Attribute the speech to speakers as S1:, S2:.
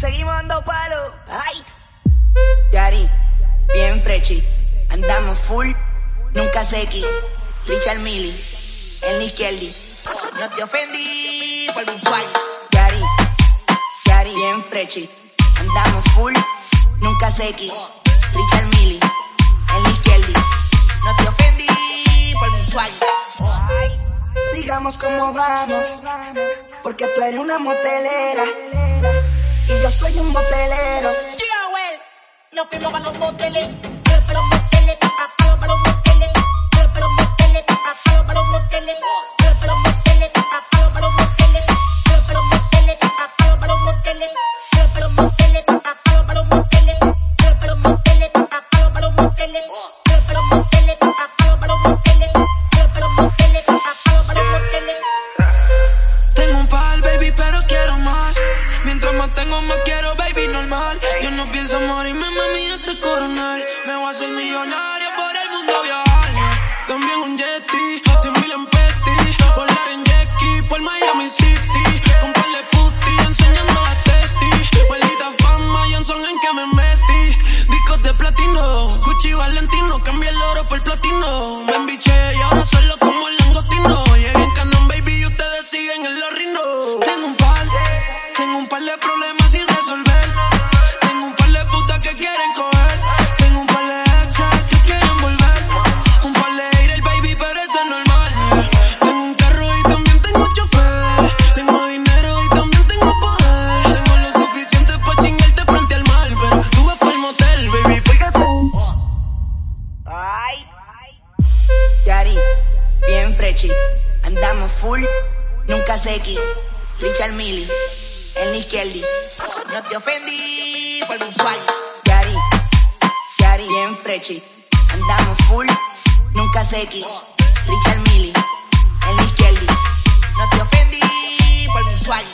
S1: Seguimos dando palo. Ay. Yari, bien frechi. Andamos full, nunca sequi. Richard Millie, el Izquierdi. No te ofendí por visual. Yari, Yari, bien frechi. Andamos full, nunca sequi. Richard Millie, el Izquierdi. No te ofendí por visual. Sigamos como vamos, porque tú eres una motelera y yo soy un motelero.
S2: Yeah, well, nos fuimos a los moteles,
S3: Yo no pienso morirme, mami, este coronel. Me voy a hacer millonaria por el mundo viajar. También un jetty, cien mil en petty. Volar en jet ski por Miami City. Comprarle pussy, enseñando a testi. Maldita fama, Johnson, en que me metí. Discos de platino, Gucci Valentino. Cambié el oro por platino. Me embiché y ahora solo como el langostino. Llegué en Canon, baby, y ustedes siguen en los rinos. Tengo un par, tengo un par de problemas sin resolver.
S1: Andamos full, nunca sequi. Richard Millie, el Izquierdi. No te ofendí por visual. Yari, Yari, bien frechi. Andamos full, nunca sequi. Richard Millie, el Izquierdi. No te ofendí por visual.